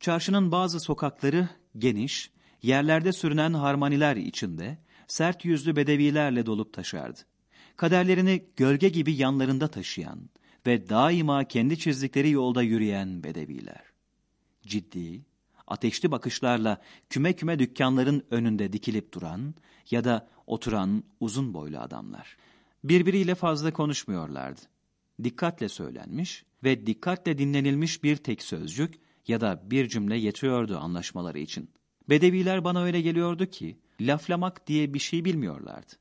Çarşının bazı sokakları geniş, yerlerde sürünen harmaniler içinde, sert yüzlü bedevilerle dolup taşardı. Kaderlerini gölge gibi yanlarında taşıyan ve daima kendi çizdikleri yolda yürüyen bedeviler. Ciddi, ateşli bakışlarla küme küme dükkanların önünde dikilip duran ya da oturan uzun boylu adamlar. Birbiriyle fazla konuşmuyorlardı. Dikkatle söylenmiş ve dikkatle dinlenilmiş bir tek sözcük ya da bir cümle yetiyordu anlaşmaları için. Bedeviler bana öyle geliyordu ki, laflamak diye bir şey bilmiyorlardı.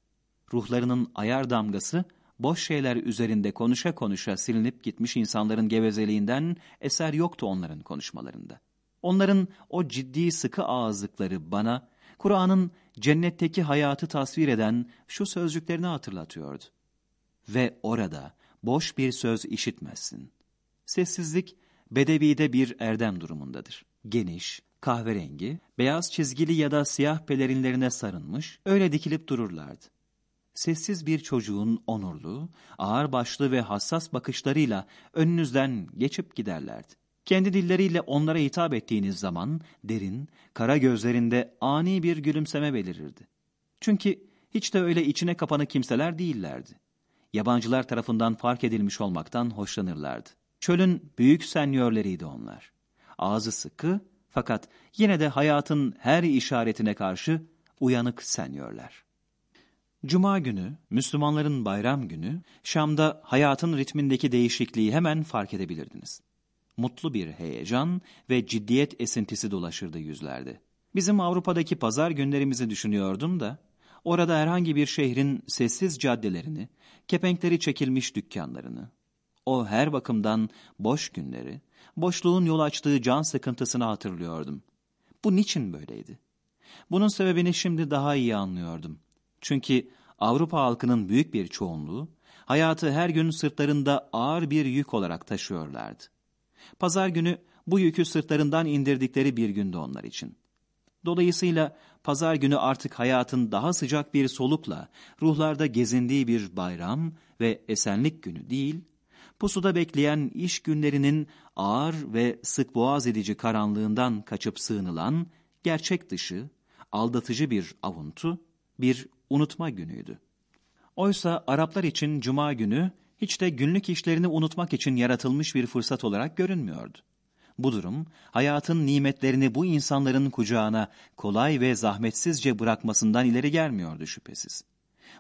Ruhlarının ayar damgası, boş şeyler üzerinde konuşa konuşa silinip gitmiş insanların gevezeliğinden eser yoktu onların konuşmalarında. Onların o ciddi sıkı ağızlıkları bana, Kur'an'ın cennetteki hayatı tasvir eden şu sözcüklerini hatırlatıyordu. Ve orada boş bir söz işitmezsin. Sessizlik, Bedevi'de bir erdem durumundadır. Geniş, kahverengi, beyaz çizgili ya da siyah pelerinlerine sarılmış, öyle dikilip dururlardı. Sessiz bir çocuğun onurlu, ağır başlı ve hassas bakışlarıyla önünüzden geçip giderlerdi. Kendi dilleriyle onlara hitap ettiğiniz zaman derin, kara gözlerinde ani bir gülümseme belirirdi. Çünkü hiç de öyle içine kapanı kimseler değillerdi. Yabancılar tarafından fark edilmiş olmaktan hoşlanırlardı. Çölün büyük senyörleriydi onlar. Ağzı sıkı fakat yine de hayatın her işaretine karşı uyanık senyörler. Cuma günü, Müslümanların bayram günü, Şam'da hayatın ritmindeki değişikliği hemen fark edebilirdiniz. Mutlu bir heyecan ve ciddiyet esintisi dolaşırdı yüzlerde. Bizim Avrupa'daki pazar günlerimizi düşünüyordum da, orada herhangi bir şehrin sessiz caddelerini, kepenkleri çekilmiş dükkanlarını, o her bakımdan boş günleri, boşluğun yol açtığı can sıkıntısını hatırlıyordum. Bu niçin böyleydi? Bunun sebebini şimdi daha iyi anlıyordum. Çünkü Avrupa halkının büyük bir çoğunluğu, hayatı her gün sırtlarında ağır bir yük olarak taşıyorlardı. Pazar günü bu yükü sırtlarından indirdikleri bir gündü onlar için. Dolayısıyla pazar günü artık hayatın daha sıcak bir solukla ruhlarda gezindiği bir bayram ve esenlik günü değil, pusuda bekleyen iş günlerinin ağır ve sık boğaz edici karanlığından kaçıp sığınılan, gerçek dışı, aldatıcı bir avuntu, bir unutma günüydü. Oysa Araplar için cuma günü hiç de günlük işlerini unutmak için yaratılmış bir fırsat olarak görünmüyordu. Bu durum, hayatın nimetlerini bu insanların kucağına kolay ve zahmetsizce bırakmasından ileri gelmiyordu şüphesiz.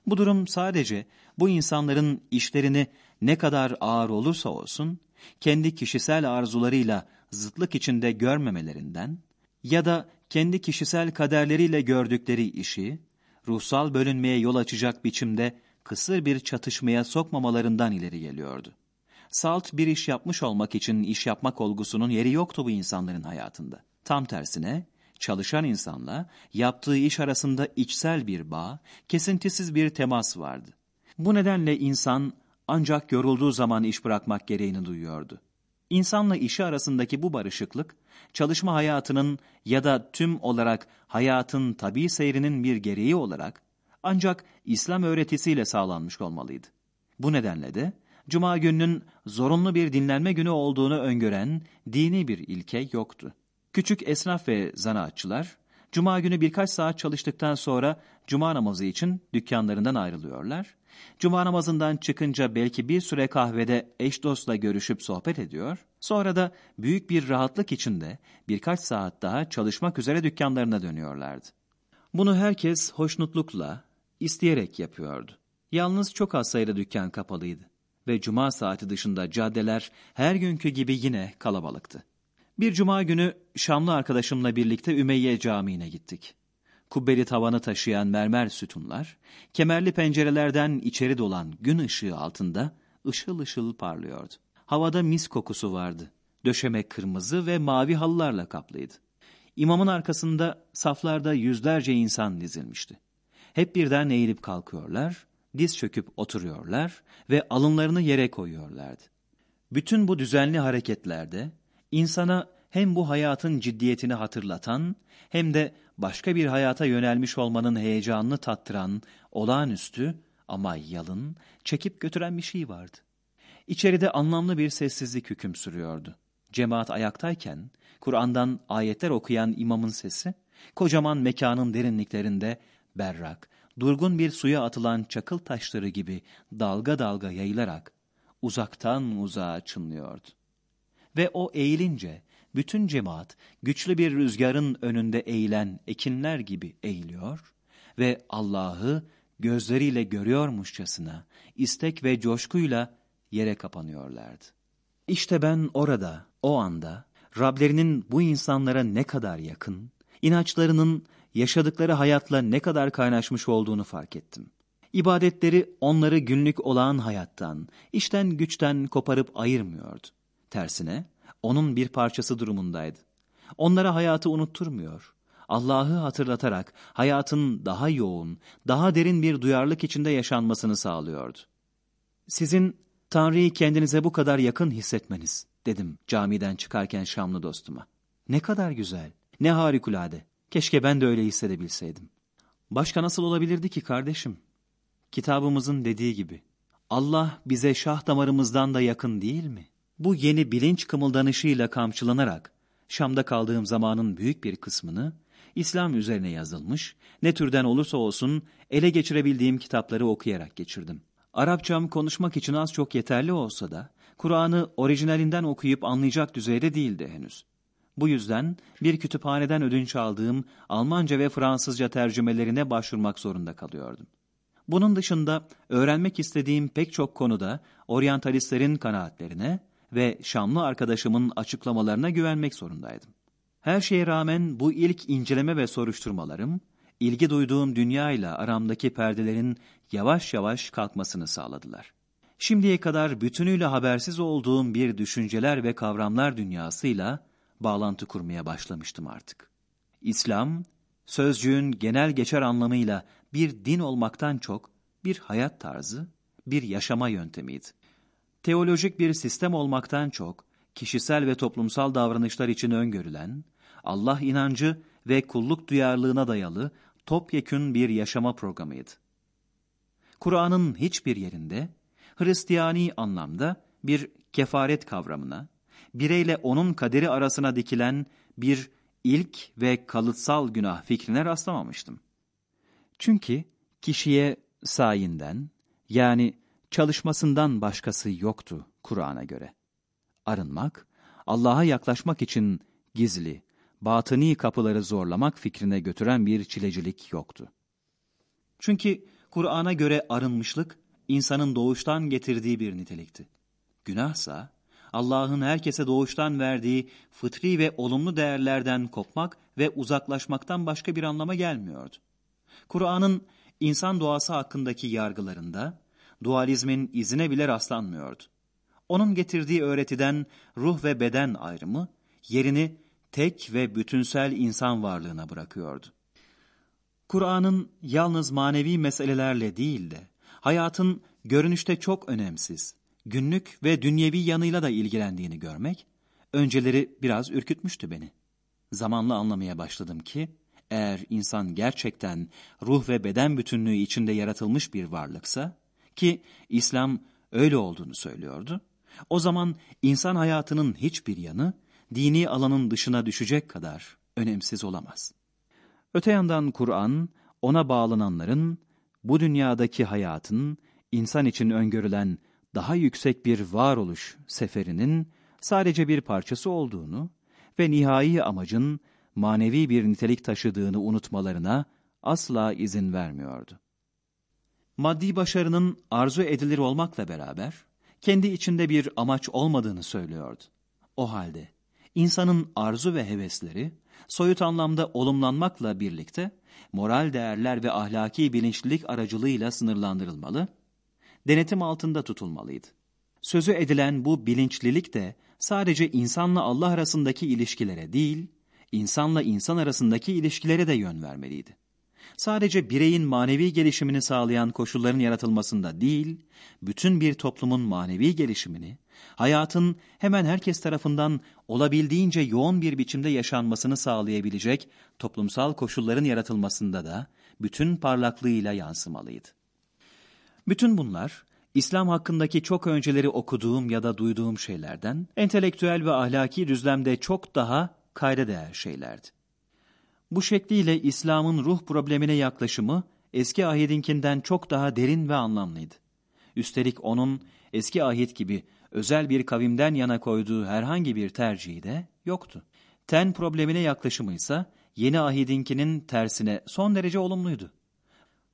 Bu durum sadece bu insanların işlerini ne kadar ağır olursa olsun, kendi kişisel arzularıyla zıtlık içinde görmemelerinden ya da kendi kişisel kaderleriyle gördükleri işi, ruhsal bölünmeye yol açacak biçimde kısır bir çatışmaya sokmamalarından ileri geliyordu. Salt bir iş yapmış olmak için iş yapmak olgusunun yeri yoktu bu insanların hayatında. Tam tersine, çalışan insanla yaptığı iş arasında içsel bir bağ, kesintisiz bir temas vardı. Bu nedenle insan ancak yorulduğu zaman iş bırakmak gereğini duyuyordu. İnsanla işi arasındaki bu barışıklık, çalışma hayatının ya da tüm olarak hayatın tabi seyrinin bir gereği olarak ancak İslam öğretisiyle sağlanmış olmalıydı. Bu nedenle de Cuma gününün zorunlu bir dinlenme günü olduğunu öngören dini bir ilke yoktu. Küçük esnaf ve zanaatçılar, Cuma günü birkaç saat çalıştıktan sonra Cuma namazı için dükkanlarından ayrılıyorlar. Cuma namazından çıkınca belki bir süre kahvede eş dostla görüşüp sohbet ediyor. Sonra da büyük bir rahatlık içinde birkaç saat daha çalışmak üzere dükkanlarına dönüyorlardı. Bunu herkes hoşnutlukla, isteyerek yapıyordu. Yalnız çok az sayıda dükkan kapalıydı ve cuma saati dışında caddeler her günkü gibi yine kalabalıktı. Bir cuma günü Şamlı arkadaşımla birlikte Ümeyye Camii'ne gittik. Kubbeli tavanı taşıyan mermer sütunlar, kemerli pencerelerden içeri dolan gün ışığı altında ışıl ışıl parlıyordu. Havada mis kokusu vardı. Döşeme kırmızı ve mavi halılarla kaplıydı. İmamın arkasında saflarda yüzlerce insan dizilmişti. Hep birden eğilip kalkıyorlar, diz çöküp oturuyorlar ve alınlarını yere koyuyorlardı. Bütün bu düzenli hareketlerde insana hem bu hayatın ciddiyetini hatırlatan hem de başka bir hayata yönelmiş olmanın heyecanını tattıran olağanüstü ama yalın, çekip götüren bir şey vardı. İçeride anlamlı bir sessizlik hüküm sürüyordu. Cemaat ayaktayken, Kur'an'dan ayetler okuyan imamın sesi, kocaman mekanın derinliklerinde berrak, durgun bir suya atılan çakıl taşları gibi dalga dalga yayılarak uzaktan uzağa çınlıyordu. Ve o eğilince bütün cemaat güçlü bir rüzgarın önünde eğilen ekinler gibi eğiliyor ve Allah'ı gözleriyle görüyormuşçasına istek ve coşkuyla yere kapanıyorlardı. İşte ben orada, o anda Rablerinin bu insanlara ne kadar yakın, inançlarının yaşadıkları hayatla ne kadar kaynaşmış olduğunu fark ettim. İbadetleri onları günlük olağan hayattan, işten güçten koparıp ayırmıyordu. Tersine onun bir parçası durumundaydı. Onlara hayatı unutturmuyor. Allah'ı hatırlatarak hayatın daha yoğun, daha derin bir duyarlılık içinde yaşanmasını sağlıyordu. Sizin Tanrı'yı kendinize bu kadar yakın hissetmeniz, dedim camiden çıkarken Şamlı dostuma. Ne kadar güzel, ne harikulade. Keşke ben de öyle hissedebilseydim. Başka nasıl olabilirdi ki kardeşim? Kitabımızın dediği gibi, Allah bize şah damarımızdan da yakın değil mi? Bu yeni bilinç kımıldanışıyla kamçılanarak, Şam'da kaldığım zamanın büyük bir kısmını, İslam üzerine yazılmış, ne türden olursa olsun ele geçirebildiğim kitapları okuyarak geçirdim. Arapçam konuşmak için az çok yeterli olsa da, Kur'an'ı orijinalinden okuyup anlayacak düzeyde değildi henüz. Bu yüzden bir kütüphaneden ödünç aldığım Almanca ve Fransızca tercümelerine başvurmak zorunda kalıyordum. Bunun dışında öğrenmek istediğim pek çok konuda oryantalistlerin kanaatlerine ve Şamlı arkadaşımın açıklamalarına güvenmek zorundaydım. Her şeye rağmen bu ilk inceleme ve soruşturmalarım, ilgi duyduğum dünya ile aramdaki perdelerin yavaş yavaş kalkmasını sağladılar. Şimdiye kadar bütünüyle habersiz olduğum bir düşünceler ve kavramlar dünyasıyla bağlantı kurmaya başlamıştım artık. İslam, sözcüğün genel geçer anlamıyla bir din olmaktan çok bir hayat tarzı, bir yaşama yöntemiydi. Teolojik bir sistem olmaktan çok, kişisel ve toplumsal davranışlar için öngörülen, Allah inancı ve kulluk duyarlılığına dayalı topyekün bir yaşama programıydı. Kur'an'ın hiçbir yerinde Hristiyani anlamda bir kefaret kavramına, bireyle onun kaderi arasına dikilen bir ilk ve kalıtsal günah fikrine rastlamamıştım. Çünkü kişiye sayinden yani çalışmasından başkası yoktu Kur'an'a göre. Arınmak, Allah'a yaklaşmak için gizli, batıni kapıları zorlamak fikrine götüren bir çilecilik yoktu. Çünkü Kur'an'a göre arınmışlık, insanın doğuştan getirdiği bir nitelikti. Günahsa, Allah'ın herkese doğuştan verdiği fıtri ve olumlu değerlerden kopmak ve uzaklaşmaktan başka bir anlama gelmiyordu. Kur'an'ın insan doğası hakkındaki yargılarında dualizmin izine bile rastlanmıyordu. Onun getirdiği öğretiden ruh ve beden ayrımı yerini tek ve bütünsel insan varlığına bırakıyordu. Kur'an'ın yalnız manevi meselelerle değil de hayatın görünüşte çok önemsiz, günlük ve dünyevi yanıyla da ilgilendiğini görmek, önceleri biraz ürkütmüştü beni. Zamanla anlamaya başladım ki, eğer insan gerçekten ruh ve beden bütünlüğü içinde yaratılmış bir varlıksa, ki İslam öyle olduğunu söylüyordu, o zaman insan hayatının hiçbir yanı, dini alanın dışına düşecek kadar önemsiz olamaz. Öte yandan Kur'an, ona bağlananların, bu dünyadaki hayatın, insan için öngörülen daha yüksek bir varoluş seferinin sadece bir parçası olduğunu ve nihai amacın manevi bir nitelik taşıdığını unutmalarına asla izin vermiyordu. Maddi başarının arzu edilir olmakla beraber, kendi içinde bir amaç olmadığını söylüyordu. O halde, insanın arzu ve hevesleri, soyut anlamda olumlanmakla birlikte, moral değerler ve ahlaki bilinçlilik aracılığıyla sınırlandırılmalı denetim altında tutulmalıydı. Sözü edilen bu bilinçlilik de sadece insanla Allah arasındaki ilişkilere değil, insanla insan arasındaki ilişkilere de yön vermeliydi. Sadece bireyin manevi gelişimini sağlayan koşulların yaratılmasında değil, bütün bir toplumun manevi gelişimini, hayatın hemen herkes tarafından olabildiğince yoğun bir biçimde yaşanmasını sağlayabilecek toplumsal koşulların yaratılmasında da bütün parlaklığıyla yansımalıydı. Bütün bunlar İslam hakkındaki çok önceleri okuduğum ya da duyduğum şeylerden, entelektüel ve ahlaki düzlemde çok daha kayda değer şeylerdi. Bu şekliyle İslam'ın ruh problemine yaklaşımı eski ahidinkinden çok daha derin ve anlamlıydı. Üstelik onun eski ahit gibi özel bir kavimden yana koyduğu herhangi bir tercihi de yoktu. Ten problemine yaklaşımı ise yeni ahidinkinin tersine son derece olumluydu.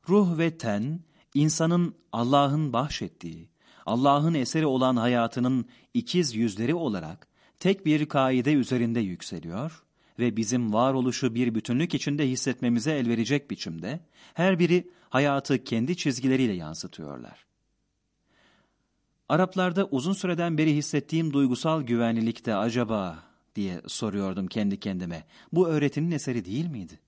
Ruh ve ten, insanın Allah'ın bahşettiği, Allah'ın eseri olan hayatının ikiz yüzleri olarak tek bir kaide üzerinde yükseliyor ve bizim varoluşu bir bütünlük içinde hissetmemize el verecek biçimde her biri hayatı kendi çizgileriyle yansıtıyorlar. Araplarda uzun süreden beri hissettiğim duygusal güvenlilikte acaba diye soruyordum kendi kendime. Bu öğretinin eseri değil miydi?